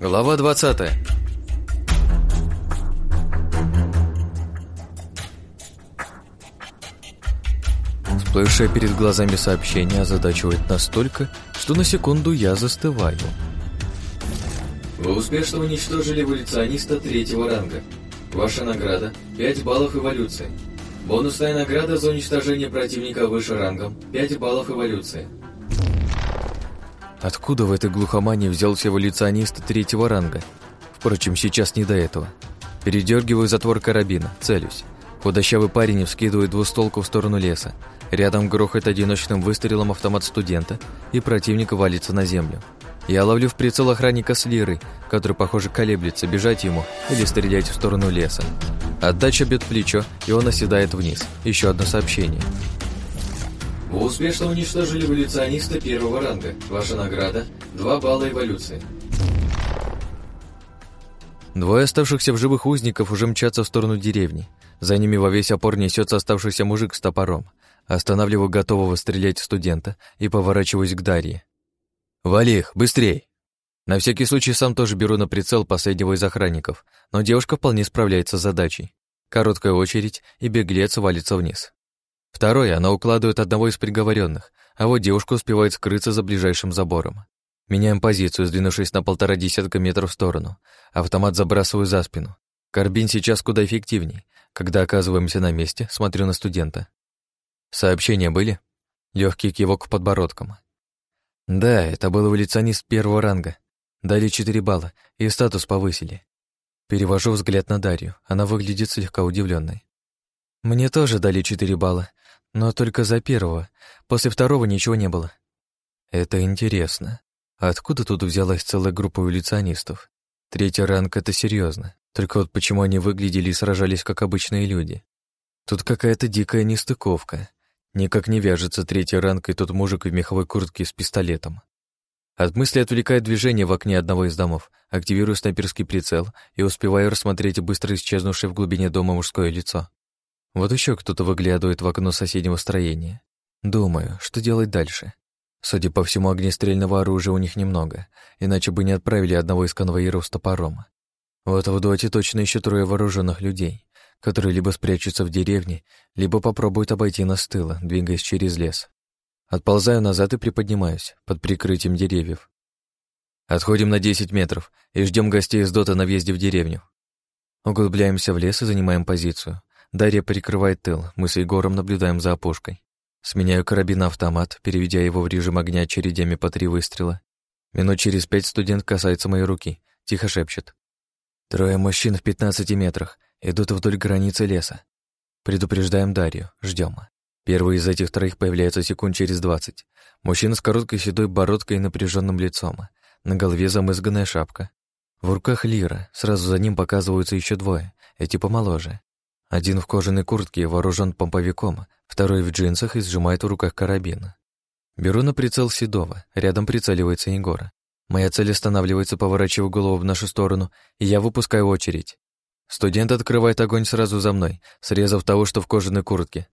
Глава 20 Всплывшее перед глазами сообщение озадачивает настолько, что на секунду я застываю. Вы успешно уничтожили эволюциониста третьего ранга. Ваша награда – 5 баллов эволюции. Бонусная награда за уничтожение противника выше рангом – 5 баллов эволюции. Откуда в этой глухомании взялся эволюционист третьего ранга? Впрочем, сейчас не до этого. Передергиваю затвор карабина, целюсь. Худощавый парень вскидывает двустолку в сторону леса. Рядом грохает одиночным выстрелом автомат студента, и противник валится на землю. Я ловлю в прицел охранника с лирой, который, похоже, колеблется, бежать ему или стрелять в сторону леса. Отдача бьет плечо, и он оседает вниз. Еще одно сообщение. Вы успешно уничтожили эволюциониста первого ранга. Ваша награда – 2 балла эволюции. Двое оставшихся в живых узников уже мчатся в сторону деревни. За ними во весь опор несется оставшийся мужик с топором. Останавливаю готового стрелять студента и поворачиваюсь к Дарье. «Вали их, быстрей!» На всякий случай сам тоже беру на прицел последнего из охранников, но девушка вполне справляется с задачей. Короткая очередь, и беглец валится вниз. Второе, она укладывает одного из приговоренных, а вот девушка успевает скрыться за ближайшим забором. Меняем позицию, сдвинувшись на полтора десятка метров в сторону. Автомат забрасываю за спину. Карбин сейчас куда эффективней. Когда оказываемся на месте, смотрю на студента. Сообщения были? Легкий кивок подбородком. Да, это был эволюционист первого ранга. Дали 4 балла, и статус повысили. Перевожу взгляд на Дарью. Она выглядит слегка удивленной. Мне тоже дали 4 балла, но только за первого. После второго ничего не было. Это интересно. Откуда тут взялась целая группа эволюционистов? Третий ранг — это серьезно. Только вот почему они выглядели и сражались, как обычные люди? Тут какая-то дикая нестыковка. Никак не вяжется третий ранг и тот мужик в меховой куртке с пистолетом. От мысли отвлекает движение в окне одного из домов, активирую снайперский прицел и успеваю рассмотреть быстро исчезнувшее в глубине дома мужское лицо. Вот еще кто-то выглядывает в окно соседнего строения. Думаю, что делать дальше. Судя по всему, огнестрельного оружия у них немного, иначе бы не отправили одного из конвоиров с топором. Вот в доте точно еще трое вооруженных людей, которые либо спрячутся в деревне, либо попробуют обойти нас с тыла, двигаясь через лес. Отползаю назад и приподнимаюсь, под прикрытием деревьев. Отходим на 10 метров и ждем гостей из дота на въезде в деревню. Углубляемся в лес и занимаем позицию. Дарья прикрывает тыл, мы с Егором наблюдаем за опушкой. Сменяю карабин на автомат, переведя его в режим огня очередями по три выстрела. Минут через пять студент касается моей руки, тихо шепчет. Трое мужчин в 15 метрах идут вдоль границы леса. Предупреждаем Дарью, ждем. Первый из этих троих появляется секунд через двадцать. Мужчина с короткой седой бородкой и напряженным лицом. На голове замызганная шапка. В руках лира, сразу за ним показываются еще двое, эти помоложе. Один в кожаной куртке, вооружен помповиком, второй в джинсах и сжимает в руках карабин. Беру на прицел Седова, рядом прицеливается Егора. Моя цель останавливается, поворачивая голову в нашу сторону, и я выпускаю очередь. Студент открывает огонь сразу за мной, срезав того, что в кожаной куртке.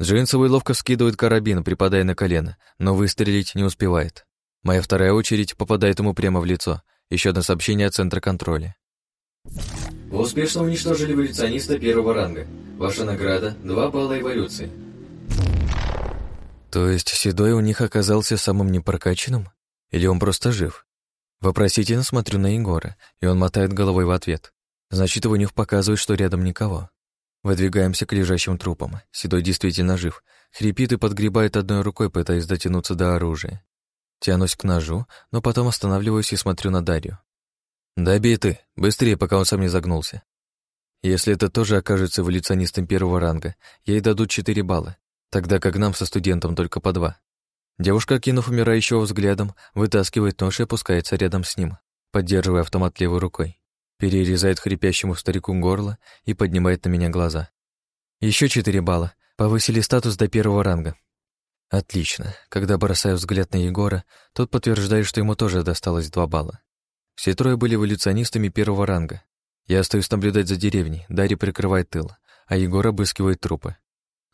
Джинсовый ловко скидывает карабин, припадая на колено, но выстрелить не успевает. Моя вторая очередь попадает ему прямо в лицо. Еще одно сообщение от центра контроля. Вы успешно уничтожили эволюциониста первого ранга. Ваша награда – 2 балла эволюции. То есть Седой у них оказался самым непрокачанным? Или он просто жив? Вопросительно смотрю на Егора, и он мотает головой в ответ. Значит, его нюх показывает, что рядом никого. Выдвигаемся к лежащим трупам. Седой действительно жив. Хрипит и подгребает одной рукой, пытаясь дотянуться до оружия. Тянусь к ножу, но потом останавливаюсь и смотрю на Дарью. «Добей ты, быстрее, пока он сам не загнулся. Если это тоже окажется эволюционистом первого ранга, ей дадут четыре балла, тогда как нам со студентом только по два. Девушка, кинув умирающего взглядом, вытаскивает нож и опускается рядом с ним, поддерживая автомат левой рукой. Перерезает хрипящему старику горло и поднимает на меня глаза. Еще четыре балла. Повысили статус до первого ранга. Отлично. Когда бросаю взгляд на Егора, тот подтверждает, что ему тоже досталось два балла. Все трое были эволюционистами первого ранга. Я остаюсь наблюдать за деревней, Дарья прикрывает тыл, а Егор обыскивает трупы.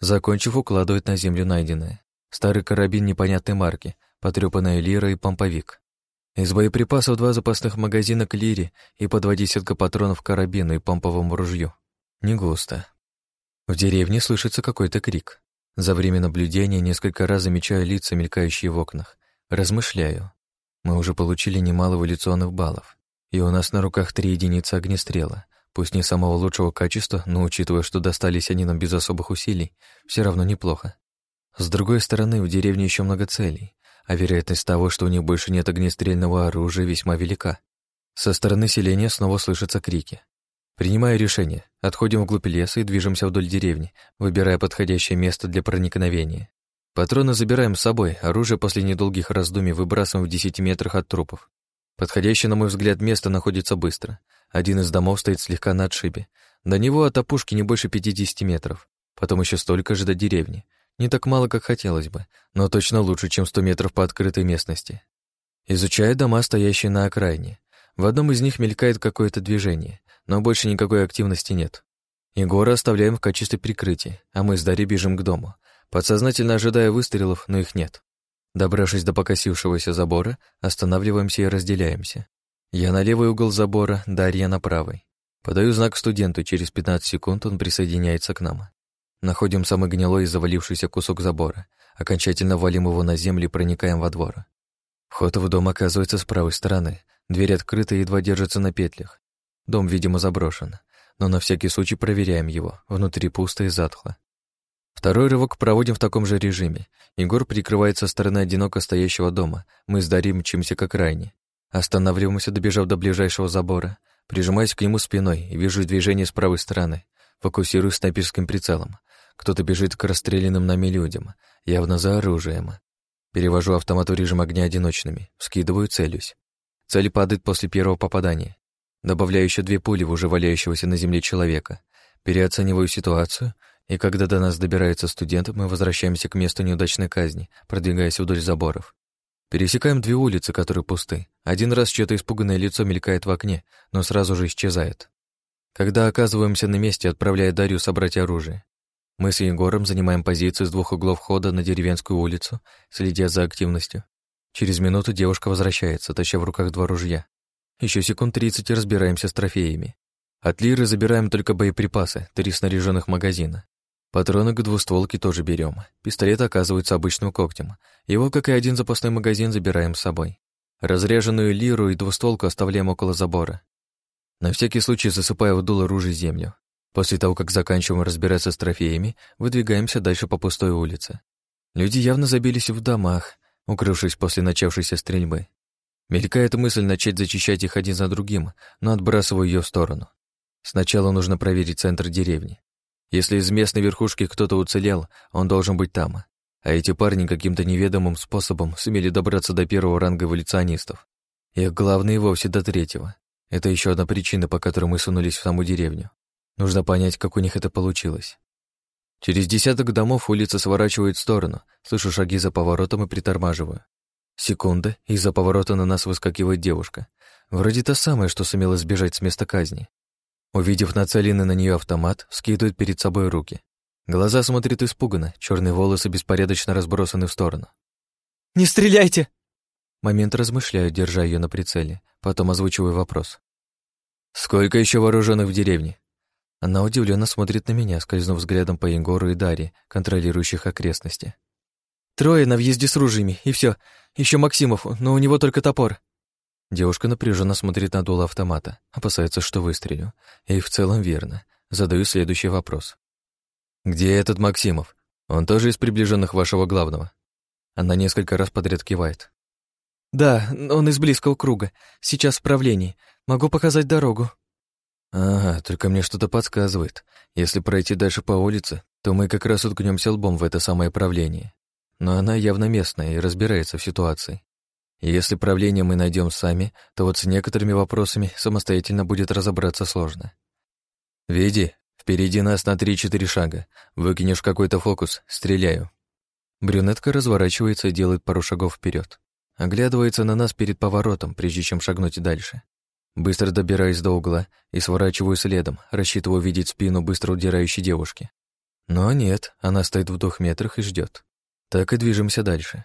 Закончив, укладывает на землю найденное. Старый карабин непонятной марки, потрёпанная лира и помповик. Из боеприпасов два запасных магазина к лире и по два десятка патронов к карабину и помповому ружью. Не густо. В деревне слышится какой-то крик. За время наблюдения несколько раз замечаю лица, мелькающие в окнах. Размышляю. Мы уже получили немало эволюционных баллов. И у нас на руках три единицы огнестрела. Пусть не самого лучшего качества, но учитывая, что достались они нам без особых усилий, все равно неплохо. С другой стороны, в деревне еще много целей а вероятность того, что у них больше нет огнестрельного оружия, весьма велика. Со стороны селения снова слышатся крики. Принимаю решение. Отходим вглубь леса и движемся вдоль деревни, выбирая подходящее место для проникновения. Патроны забираем с собой, оружие после недолгих раздумий выбрасываем в 10 метрах от трупов. Подходящее, на мой взгляд, место находится быстро. Один из домов стоит слегка на отшибе. До него от опушки не больше 50 метров. Потом еще столько же до деревни. Не так мало, как хотелось бы, но точно лучше, чем 100 метров по открытой местности. Изучая дома, стоящие на окраине. В одном из них мелькает какое-то движение, но больше никакой активности нет. Егора оставляем в качестве прикрытия, а мы с Дарьей бежим к дому, подсознательно ожидая выстрелов, но их нет. Добравшись до покосившегося забора, останавливаемся и разделяемся. Я на левый угол забора, Дарья на правый. Подаю знак студенту, через 15 секунд он присоединяется к нам. Находим самый гнилой и завалившийся кусок забора, окончательно валим его на землю и проникаем во двор. Вход в дом оказывается с правой стороны. Дверь открыта и едва держится на петлях. Дом, видимо, заброшен, но на всякий случай проверяем его. Внутри пусто и затхло. Второй рывок проводим в таком же режиме. Егор прикрывает со стороны одиноко стоящего дома. Мы с Дарьей мчимся к окраине. Останавливаемся, добежав до ближайшего забора. Прижимаюсь к нему спиной и вижу движение с правой стороны. Фокусируюсь снайперским прицелом. Кто-то бежит к расстрелянным нами людям, явно за оружием. Перевожу автомат в режим огня одиночными, скидываю, целюсь. Цель падает после первого попадания. Добавляю еще две пули в уже валяющегося на земле человека. Переоцениваю ситуацию, и когда до нас добирается студент, мы возвращаемся к месту неудачной казни, продвигаясь вдоль заборов. Пересекаем две улицы, которые пусты. Один раз чьё-то испуганное лицо мелькает в окне, но сразу же исчезает. Когда оказываемся на месте, отправляя Дарью собрать оружие. Мы с Егором занимаем позицию с двух углов входа на деревенскую улицу, следя за активностью. Через минуту девушка возвращается, таща в руках два ружья. Еще секунд тридцать и разбираемся с трофеями. От лиры забираем только боеприпасы, три снаряженных магазина. Патроны к двустволке тоже берем. Пистолет оказывается обычным когтем. Его, как и один запасной магазин, забираем с собой. Разряженную лиру и двустволку оставляем около забора. На всякий случай засыпаю в дуло ружей землю. После того, как заканчиваем разбираться с трофеями, выдвигаемся дальше по пустой улице. Люди явно забились в домах, укрывшись после начавшейся стрельбы. Мелькает мысль начать зачищать их один за другим, но отбрасываю ее в сторону. Сначала нужно проверить центр деревни. Если из местной верхушки кто-то уцелел, он должен быть там. А эти парни каким-то неведомым способом сумели добраться до первого ранга эволюционистов. Их главные вовсе до третьего. Это еще одна причина, по которой мы сунулись в саму деревню. Нужно понять, как у них это получилось. Через десяток домов улица сворачивает в сторону, слышу шаги за поворотом и притормаживаю. Секунда, и из-за поворота на нас выскакивает девушка. Вроде та самая, что сумела сбежать с места казни. Увидев нацеленный на нее автомат, скидывает перед собой руки. Глаза смотрят испуганно, черные волосы беспорядочно разбросаны в сторону. «Не стреляйте!» Момент размышляю, держа ее на прицеле, потом озвучиваю вопрос. «Сколько еще вооруженных в деревне?» Она удивленно смотрит на меня, скользнув взглядом по Егору и Даре, контролирующих окрестности. «Трое на въезде с ружьями, и все. Еще Максимов, но у него только топор». Девушка напряженно смотрит на дуло автомата, опасается, что выстрелю. И в целом верно. Задаю следующий вопрос. «Где этот Максимов? Он тоже из приближенных вашего главного?» Она несколько раз подряд кивает. «Да, он из близкого круга. Сейчас в правлении. Могу показать дорогу». Ага, только мне что-то подсказывает. Если пройти дальше по улице, то мы как раз уткнемся лбом в это самое правление. Но она явно местная и разбирается в ситуации. Если правление мы найдем сами, то вот с некоторыми вопросами самостоятельно будет разобраться сложно. Види, впереди нас на три-четыре шага. Выкинешь какой-то фокус, стреляю. Брюнетка разворачивается и делает пару шагов вперед. Оглядывается на нас перед поворотом, прежде чем шагнуть дальше. Быстро добираюсь до угла и сворачиваю следом, рассчитываю видеть спину быстро удирающей девушки. Но нет, она стоит в двух метрах и ждет. Так и движемся дальше.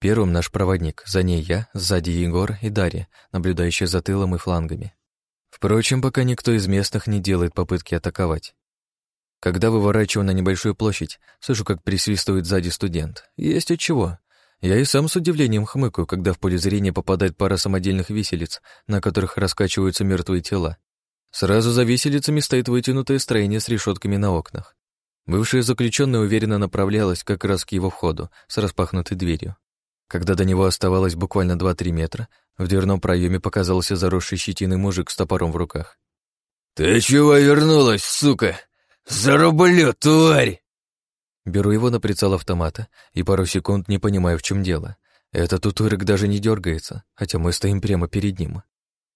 Первым наш проводник, за ней я, сзади Егор и Дарья, наблюдающие за тылом и флангами. Впрочем, пока никто из местных не делает попытки атаковать. Когда выворачиваю на небольшую площадь, слышу, как присвистывает сзади студент. Есть от чего. Я и сам с удивлением хмыкаю, когда в поле зрения попадает пара самодельных виселиц, на которых раскачиваются мертвые тела. Сразу за виселицами стоит вытянутое строение с решетками на окнах. Бывшая заключенная уверенно направлялась как раз к его входу с распахнутой дверью. Когда до него оставалось буквально 2-3 метра, в дверном проеме показался заросший щетиной мужик с топором в руках. «Ты чего вернулась, сука? Зарублю, тварь!» Беру его на прицел автомата и пару секунд не понимаю, в чем дело. Этот утырок даже не дергается, хотя мы стоим прямо перед ним.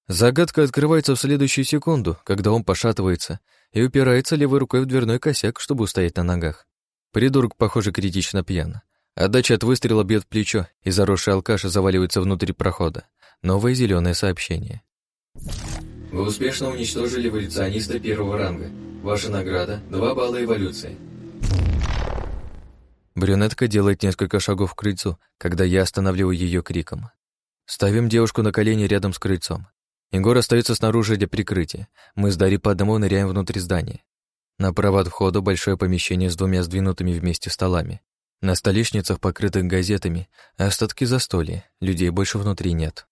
Загадка открывается в следующую секунду, когда он пошатывается и упирается левой рукой в дверной косяк, чтобы устоять на ногах. Придурок, похоже, критично пьян. Отдача от выстрела бьет плечо, и заросший алкаш заваливается внутрь прохода. Новое зеленое сообщение. Вы успешно уничтожили эволюциониста первого ранга. Ваша награда – 2 балла эволюции. Брюнетка делает несколько шагов к крыльцу, когда я останавливаю ее криком. Ставим девушку на колени рядом с крыльцом. Егор остается снаружи для прикрытия. Мы с Дарьей по одному ныряем внутрь здания. Направо от входа большое помещение с двумя сдвинутыми вместе столами. На столешницах, покрытых газетами, остатки застолья, людей больше внутри нет.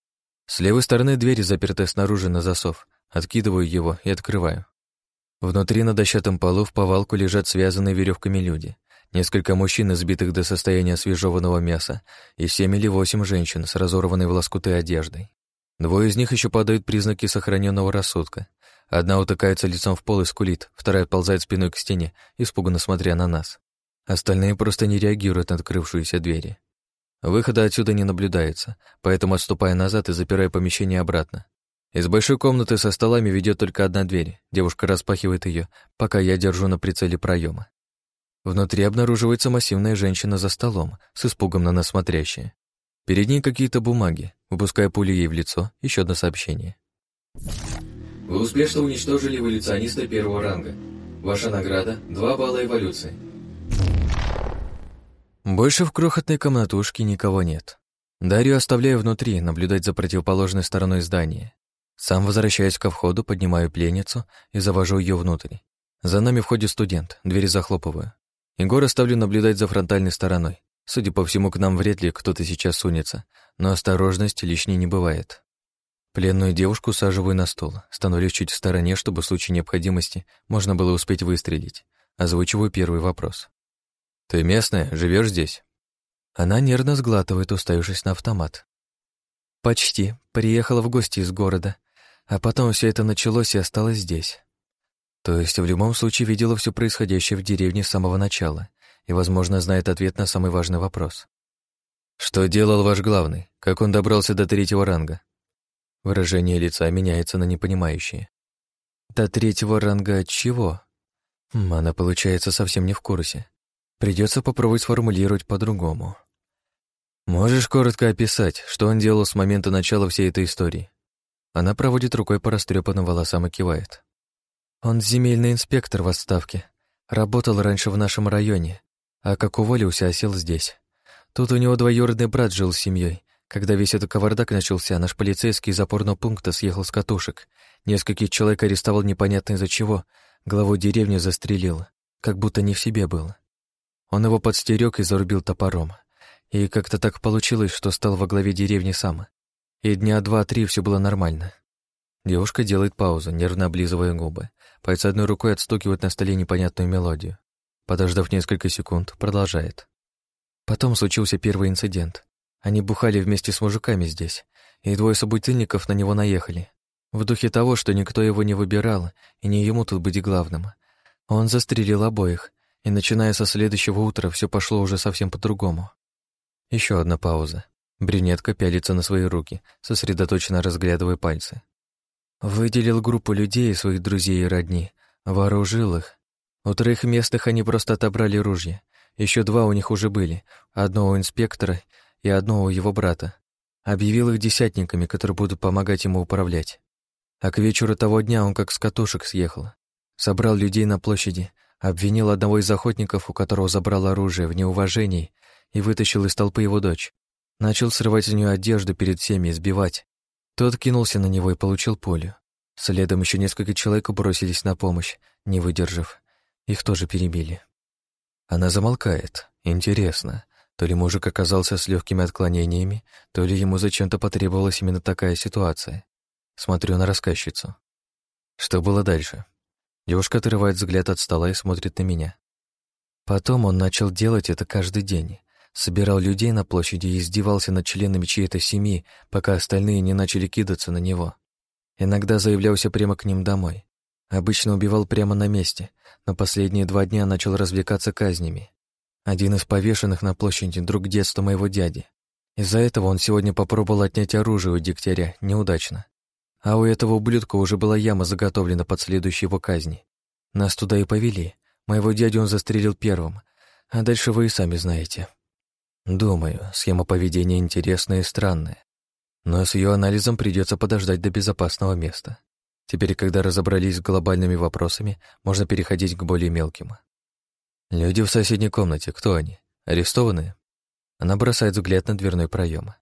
С левой стороны дверь, запертая снаружи на засов. Откидываю его и открываю. Внутри на дощатом полу в повалку лежат связанные веревками люди. Несколько мужчин, избитых до состояния освежеванного мяса, и семь или восемь женщин с разорванной в лоскуты одеждой. Двое из них еще падают признаки сохраненного рассудка. Одна утыкается лицом в пол и скулит, вторая ползает спиной к стене, испуганно смотря на нас. Остальные просто не реагируют на открывшуюся двери. Выхода отсюда не наблюдается, поэтому отступая назад и запирая помещение обратно. Из большой комнаты со столами ведет только одна дверь. Девушка распахивает ее, пока я держу на прицеле проема. Внутри обнаруживается массивная женщина за столом, с испугом на нас смотрящая. Перед ней какие-то бумаги. Выпуская пулю ей в лицо, еще одно сообщение. Вы успешно уничтожили эволюциониста первого ранга. Ваша награда – 2 балла эволюции. Больше в крохотной комнатушке никого нет. Дарью оставляю внутри, наблюдать за противоположной стороной здания. Сам возвращаюсь ко входу, поднимаю пленницу и завожу ее внутрь. За нами входит студент, двери захлопываю. Егор оставлю наблюдать за фронтальной стороной. Судя по всему, к нам вряд ли кто-то сейчас сунется, но осторожность лишней не бывает. Пленную девушку усаживаю на стол, становлюсь чуть в стороне, чтобы в случае необходимости можно было успеть выстрелить. Озвучиваю первый вопрос. «Ты местная? Живешь здесь?» Она нервно сглатывает, уставившись на автомат. «Почти. Приехала в гости из города. А потом все это началось и осталось здесь. То есть в любом случае видела все происходящее в деревне с самого начала и, возможно, знает ответ на самый важный вопрос. «Что делал ваш главный? Как он добрался до третьего ранга?» Выражение лица меняется на непонимающее. «До третьего ранга от чего?» хм, Она, получается, совсем не в курсе. Придется попробовать сформулировать по-другому. «Можешь коротко описать, что он делал с момента начала всей этой истории?» Она проводит рукой по растрепанным волосам и кивает. Он земельный инспектор в отставке. Работал раньше в нашем районе, а как уволился, осел здесь. Тут у него двоюродный брат жил с семьей. Когда весь этот кавардак начался, наш полицейский из опорного пункта съехал с катушек. Нескольких человек арестовал непонятно из-за чего. Главу деревни застрелил, как будто не в себе был. Он его подстерег и зарубил топором. И как-то так получилось, что стал во главе деревни сам. И дня два-три все было нормально. Девушка делает паузу, нервно облизывая губы. Пальцы одной рукой отстукивают на столе непонятную мелодию. Подождав несколько секунд, продолжает. Потом случился первый инцидент. Они бухали вместе с мужиками здесь, и двое собутыльников на него наехали. В духе того, что никто его не выбирал, и не ему тут быть главным. Он застрелил обоих, и начиная со следующего утра все пошло уже совсем по-другому. Еще одна пауза. Брюнетка пялится на свои руки, сосредоточенно разглядывая пальцы. Выделил группу людей, своих друзей и родни, вооружил их. У троих местных они просто отобрали ружья. Еще два у них уже были, одно у инспектора и одно у его брата. Объявил их десятниками, которые будут помогать ему управлять. А к вечеру того дня он как с катушек съехал. Собрал людей на площади, обвинил одного из охотников, у которого забрал оружие, в неуважении и вытащил из толпы его дочь. Начал срывать с нее одежду перед всеми и сбивать. Тот кинулся на него и получил пулю. Следом еще несколько человек бросились на помощь, не выдержав. Их тоже перебили. Она замолкает. Интересно, то ли мужик оказался с легкими отклонениями, то ли ему зачем-то потребовалась именно такая ситуация. Смотрю на рассказчицу. Что было дальше? Девушка отрывает взгляд от стола и смотрит на меня. Потом он начал делать это каждый день. Собирал людей на площади и издевался над членами чьей-то семьи, пока остальные не начали кидаться на него. Иногда заявлялся прямо к ним домой. Обычно убивал прямо на месте, но последние два дня начал развлекаться казнями. Один из повешенных на площади — друг детства моего дяди. Из-за этого он сегодня попробовал отнять оружие у дегтяря, неудачно. А у этого ублюдка уже была яма заготовлена под следующей его казни. Нас туда и повели. Моего дядю он застрелил первым, а дальше вы и сами знаете. Думаю, схема поведения интересная и странная. Но с ее анализом придется подождать до безопасного места. Теперь, когда разобрались с глобальными вопросами, можно переходить к более мелким. Люди в соседней комнате, кто они? Арестованные? Она бросает взгляд на дверной проем.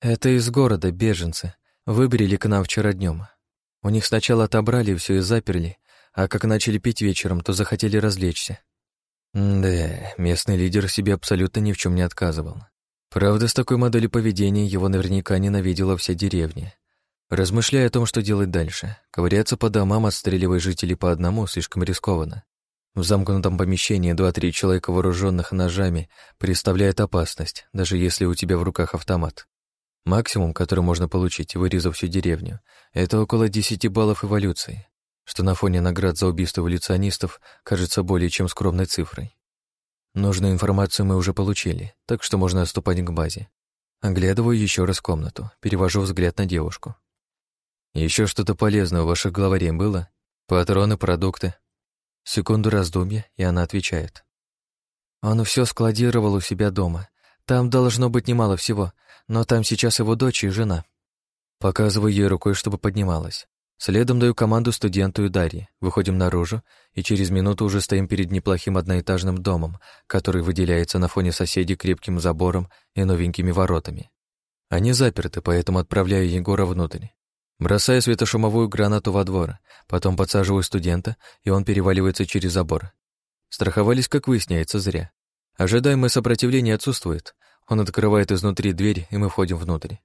Это из города, беженцы. Выбрали к нам вчера днем. У них сначала отобрали все и заперли, а как начали пить вечером, то захотели развлечься. Да, местный лидер себе абсолютно ни в чем не отказывал. Правда, с такой моделью поведения его наверняка ненавидела вся деревня. Размышляя о том, что делать дальше, ковыряться по домам, отстреливая жителей по одному, слишком рискованно. В замкнутом помещении два-три человека, вооруженных ножами, представляет опасность, даже если у тебя в руках автомат. Максимум, который можно получить, вырезав всю деревню, это около 10 баллов эволюции, что на фоне наград за убийство эволюционистов кажется более чем скромной цифрой. Нужную информацию мы уже получили, так что можно отступать к базе. Оглядываю еще раз комнату, перевожу взгляд на девушку. Еще что-то полезное у ваших главарей было? Патроны, продукты? Секунду раздумья, и она отвечает. Он все складировал у себя дома. Там должно быть немало всего, но там сейчас его дочь и жена. Показываю ей рукой, чтобы поднималась. Следом даю команду студенту и Дарье. Выходим наружу, и через минуту уже стоим перед неплохим одноэтажным домом, который выделяется на фоне соседей крепким забором и новенькими воротами. Они заперты, поэтому отправляю Егора внутрь. Бросаю светошумовую гранату во двор, потом подсаживаю студента, и он переваливается через забор. Страховались, как выясняется, зря. Ожидаемое сопротивление отсутствует, он открывает изнутри дверь, и мы входим внутрь.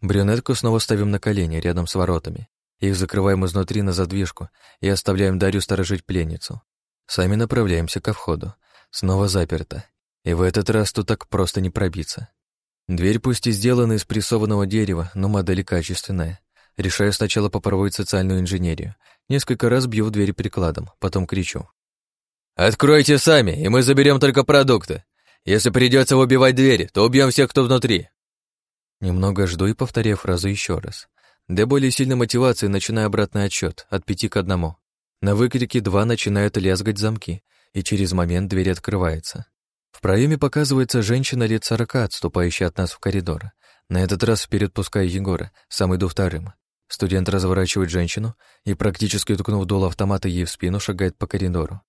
Брюнетку снова ставим на колени рядом с воротами. Их закрываем изнутри на задвижку и оставляем Дарью сторожить пленницу. Сами направляемся ко входу. Снова заперто. И в этот раз тут так просто не пробиться. Дверь пусть и сделана из прессованного дерева, но модель качественная. Решаю сначала попробовать социальную инженерию. Несколько раз бью в дверь прикладом, потом кричу. «Откройте сами, и мы заберем только продукты. Если придется выбивать двери, то убьем всех, кто внутри». Немного жду и повторяю фразу еще раз. Для более сильной мотивации начинаю обратный отсчет от пяти к одному. На выкрике два начинают лязгать замки, и через момент дверь открывается. В проеме показывается женщина лет сорока, отступающая от нас в коридор. На этот раз вперед пускаю Егора, сам иду вторым. Студент разворачивает женщину и, практически ткнув дул автомата ей в спину, шагает по коридору.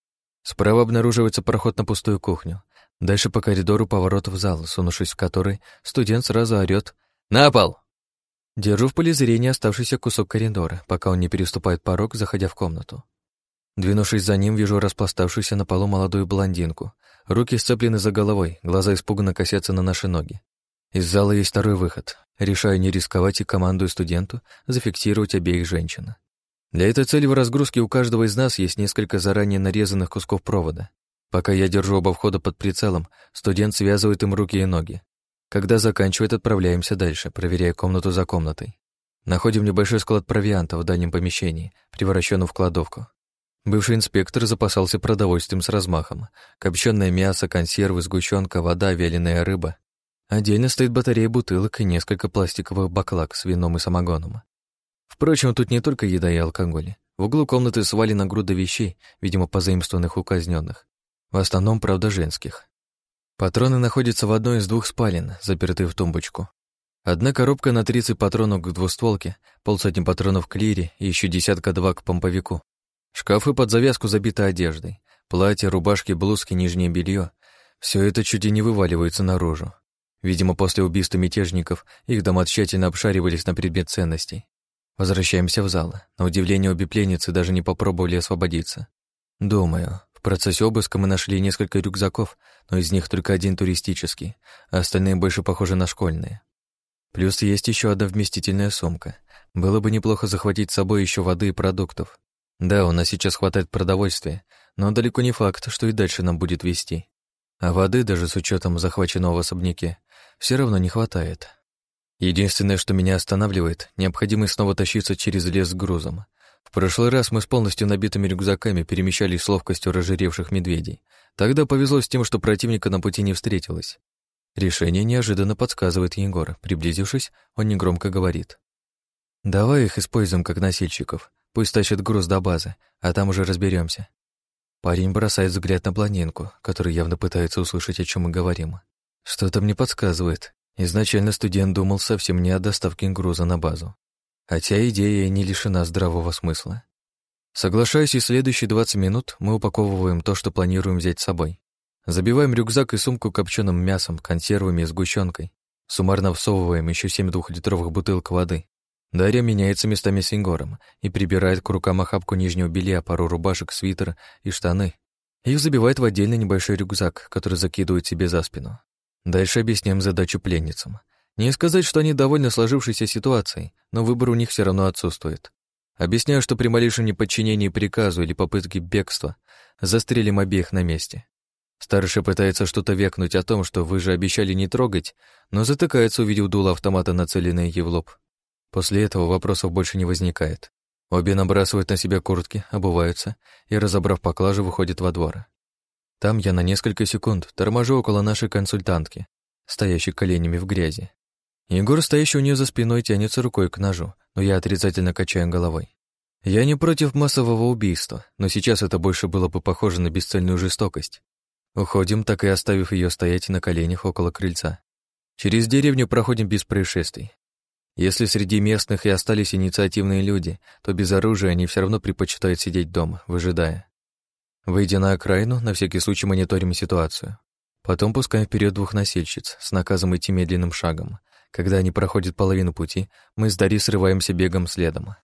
Справа обнаруживается проход на пустую кухню. Дальше по коридору поворот в зал, сунувшись в который, студент сразу орёт «На пол!». Держу в поле зрения оставшийся кусок коридора, пока он не переступает порог, заходя в комнату. Двинувшись за ним, вижу распластавшуюся на полу молодую блондинку. Руки сцеплены за головой, глаза испуганно косятся на наши ноги. Из зала есть второй выход. Решаю не рисковать и командую студенту зафиксировать обеих женщин. Для этой цели в разгрузке у каждого из нас есть несколько заранее нарезанных кусков провода. Пока я держу оба входа под прицелом, студент связывает им руки и ноги. Когда заканчивает, отправляемся дальше, проверяя комнату за комнатой. Находим небольшой склад провианта в дальнем помещении, превращенный в кладовку. Бывший инспектор запасался продовольствием с размахом. Копченое мясо, консервы, сгущенка, вода, вяленая рыба. Отдельно стоит батарея бутылок и несколько пластиковых баклак с вином и самогоном. Впрочем, тут не только еда и алкоголь. В углу комнаты свалена груда вещей, видимо, позаимствованных у казненных. В основном, правда, женских. Патроны находятся в одной из двух спален, запертые в тумбочку. Одна коробка на 30 патронов к двустволке, полсотни патронов к лире и еще десятка-два к помповику. Шкафы под завязку забиты одеждой. Платья, рубашки, блузки, нижнее белье. Все это чуть и не вываливается наружу. Видимо, после убийства мятежников их дома тщательно обшаривались на предмет ценностей. Возвращаемся в зал. На удивление, обе пленницы даже не попробовали освободиться. Думаю, в процессе обыска мы нашли несколько рюкзаков, но из них только один туристический, а остальные больше похожи на школьные. Плюс есть еще одна вместительная сумка. Было бы неплохо захватить с собой еще воды и продуктов. Да, у нас сейчас хватает продовольствия, но далеко не факт, что и дальше нам будет вести. А воды, даже с учетом захваченного в особняке, все равно не хватает. Единственное, что меня останавливает, необходимость снова тащиться через лес с грузом. В прошлый раз мы с полностью набитыми рюкзаками перемещались с ловкостью разжиревших медведей. Тогда повезло с тем, что противника на пути не встретилось. Решение неожиданно подсказывает Егор. Приблизившись, он негромко говорит. «Давай их используем как носильщиков. Пусть тащат груз до базы, а там уже разберемся. Парень бросает взгляд на блондинку, который явно пытается услышать, о чем мы говорим. Что-то мне подсказывает. Изначально студент думал совсем не о доставке груза на базу. Хотя идея не лишена здравого смысла. Соглашаюсь, и следующие 20 минут мы упаковываем то, что планируем взять с собой. Забиваем рюкзак и сумку копченым мясом, консервами и сгущенкой. Суммарно всовываем еще семь двухлитровых бутылок воды. Дарья меняется местами с Ингором и прибирает к рукам охапку нижнего белья, пару рубашек, свитер и штаны. Их забивает в отдельный небольшой рюкзак, который закидывает себе за спину. Дальше объясняем задачу пленницам. Не сказать, что они довольны сложившейся ситуацией, но выбор у них все равно отсутствует. Объясняю, что при малейшем неподчинении приказу или попытке бегства застрелим обеих на месте. Старший пытается что-то векнуть о том, что вы же обещали не трогать, но затыкается, увидев дуло автомата, нацеленное ей в лоб. После этого вопросов больше не возникает. Обе набрасывают на себя куртки, обуваются и, разобрав поклажу, выходят во двор. Там я на несколько секунд торможу около нашей консультантки, стоящей коленями в грязи. Егор, стоящий у нее за спиной, тянется рукой к ножу, но я отрицательно качаю головой. Я не против массового убийства, но сейчас это больше было бы похоже на бесцельную жестокость. Уходим, так и оставив ее стоять на коленях около крыльца. Через деревню проходим без происшествий. Если среди местных и остались инициативные люди, то без оружия они все равно предпочитают сидеть дома, выжидая. Выйдя на окраину, на всякий случай мониторим ситуацию. Потом пускаем вперед двух носильщиц с наказом идти медленным шагом. Когда они проходят половину пути, мы с Дарьей срываемся бегом следом.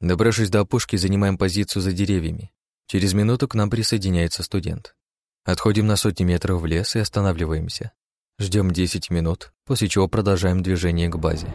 Добравшись до опушки, занимаем позицию за деревьями. Через минуту к нам присоединяется студент. Отходим на сотни метров в лес и останавливаемся. Ждем 10 минут, после чего продолжаем движение к базе.